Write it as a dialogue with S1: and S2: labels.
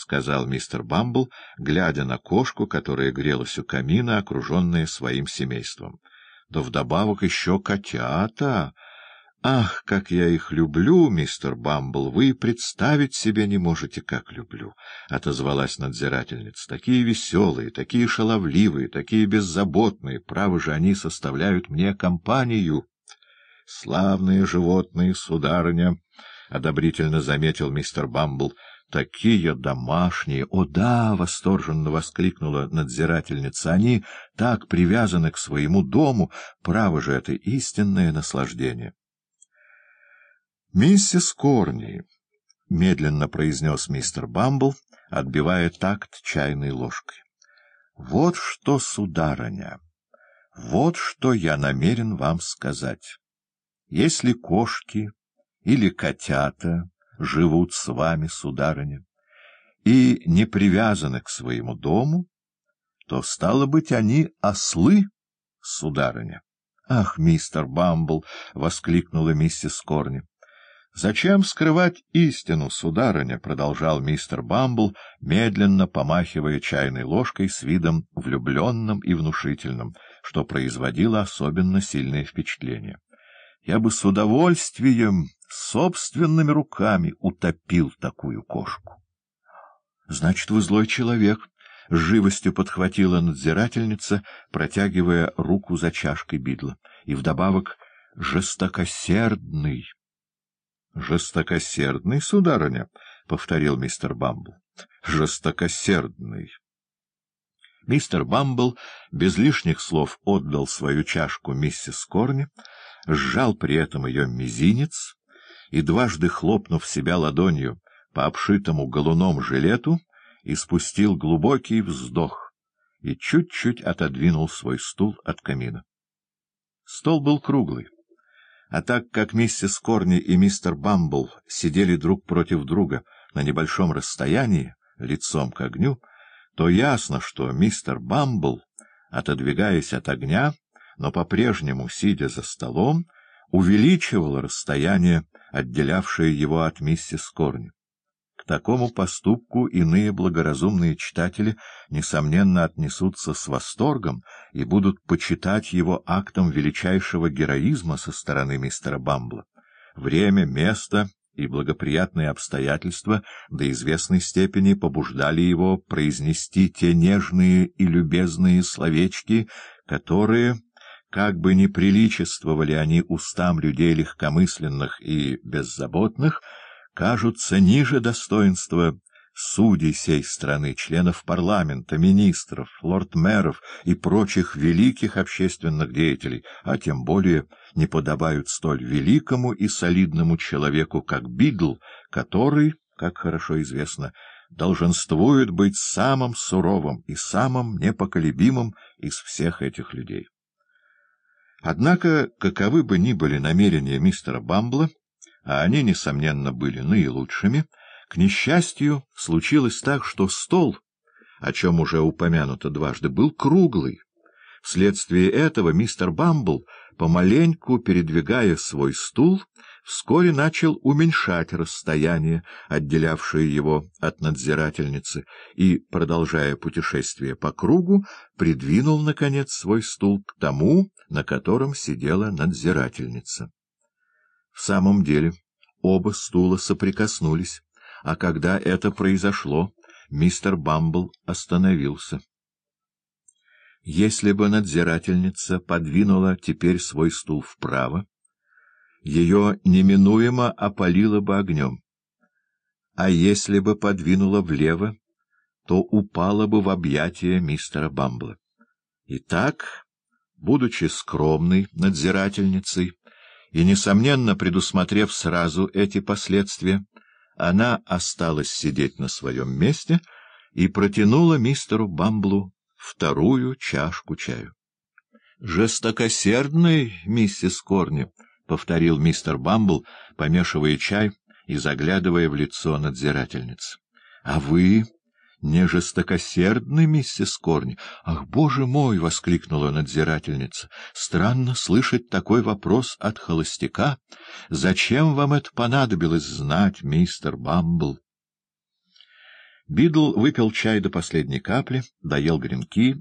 S1: сказал мистер Бамбл, глядя на кошку, которая грелась у камина, окруженная своим семейством. — Да вдобавок еще котята! Ах, как я их люблю, мистер Бамбл! Вы представить себе не можете, как люблю! — отозвалась надзирательница. — Такие веселые, такие шаловливые, такие беззаботные. Право же, они составляют мне компанию. — Славные животные, сударыня! — одобрительно заметил мистер Бамбл. — Такие домашние! — О да! — восторженно воскликнула надзирательница. — Они так привязаны к своему дому. Право же, это истинное наслаждение. — Миссис Корни, — медленно произнес мистер Бамбл, отбивая такт чайной ложкой. — Вот что, сударыня, вот что я намерен вам сказать. Если кошки или котята живут с вами, сударыня, и не привязаны к своему дому, то, стало быть, они ослы, сударыня. — Ах, мистер Бамбл! — воскликнула миссис Корни. — Зачем скрывать истину, сударыня? — продолжал мистер Бамбл, медленно помахивая чайной ложкой с видом влюбленным и внушительным, что производило особенно сильное впечатление. — Я бы с удовольствием, собственными руками утопил такую кошку. — Значит, вы злой человек, — живостью подхватила надзирательница, протягивая руку за чашкой бидла. — И вдобавок жестокосердный. — Жестокосердный, сударыня, — повторил мистер Бамбл. — Жестокосердный. Мистер Бамбл без лишних слов отдал свою чашку миссис Корни, сжал при этом ее мизинец и, дважды хлопнув себя ладонью по обшитому галуном жилету, испустил глубокий вздох и чуть-чуть отодвинул свой стул от камина. Стол был круглый. А так как миссис Корни и мистер Бамбл сидели друг против друга на небольшом расстоянии, лицом к огню, то ясно, что мистер Бамбл, отодвигаясь от огня, но по-прежнему, сидя за столом, увеличивал расстояние, отделявшее его от миссис Корни. К такому поступку иные благоразумные читатели, несомненно, отнесутся с восторгом и будут почитать его актом величайшего героизма со стороны мистера Бамбла. Время, место и благоприятные обстоятельства до известной степени побуждали его произнести те нежные и любезные словечки, которые, как бы не приличествовали они устам людей легкомысленных и беззаботных, кажутся ниже достоинства судей сей страны, членов парламента, министров, лорд-мэров и прочих великих общественных деятелей, а тем более не подобают столь великому и солидному человеку, как Бидл, который, как хорошо известно, долженствует быть самым суровым и самым непоколебимым из всех этих людей. Однако, каковы бы ни были намерения мистера Бамбла, а они, несомненно, были наилучшими, к несчастью, случилось так, что стол, о чем уже упомянуто дважды, был круглый. Вследствие этого мистер Бамбл, помаленьку передвигая свой стул, вскоре начал уменьшать расстояние, отделявшее его от надзирательницы, и, продолжая путешествие по кругу, придвинул, наконец, свой стул к тому, на котором сидела надзирательница. В самом деле оба стула соприкоснулись, а когда это произошло, мистер Бамбл остановился. Если бы надзирательница подвинула теперь свой стул вправо, ее неминуемо опалило бы огнем, а если бы подвинула влево, то упала бы в объятия мистера Бамбла. Итак, будучи скромной надзирательницей, и, несомненно, предусмотрев сразу эти последствия, она осталась сидеть на своем месте и протянула мистеру Бамблу вторую чашку чаю. — Жестокосердный, миссис Корни, — повторил мистер Бамбл, помешивая чай и заглядывая в лицо надзирательницы. — А вы не жестокосердный, миссис Корни? — Ах, боже мой! — воскликнула надзирательница. — Странно слышать такой вопрос от холостяка. Зачем вам это понадобилось знать, мистер Бамбл? Бидл выпил чай до последней капли, доел гренки